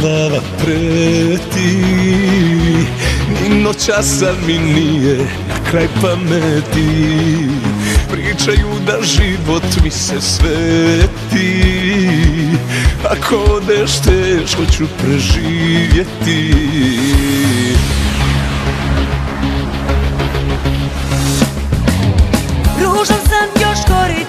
glava preti. Ni noćasa mi nije na kraj pameti. Pričaju da život mi se sveti. Ako odeš teško ću preživjeti. Ružan sam još gori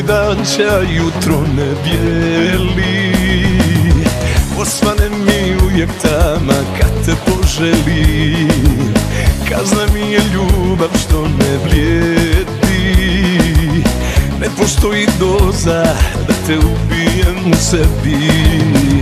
Novi dan će jutro ne bijeli. Osvane mi uvijek tama kad te poželi. Kazna mi je ljubav što ne vrijedi. Ne postoji doza da te ubijem u sebi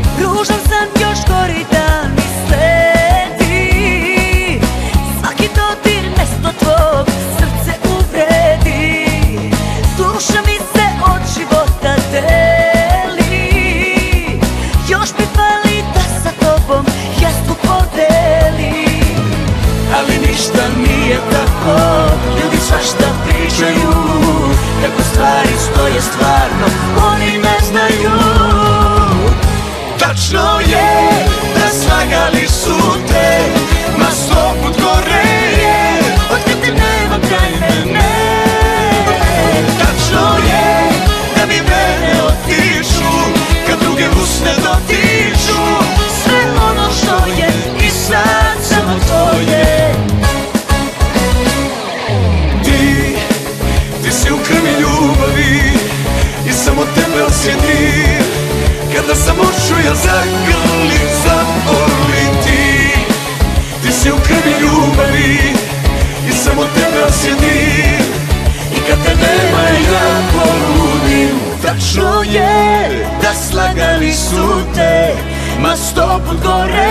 tebe osjetim Kada sam oču ja zagrlim, zaboli ti? Ti si u krvi ljubavi I samo tebe osjetim. I kad te nema ja poludim Tačno je da slagali su te Ma sto put gore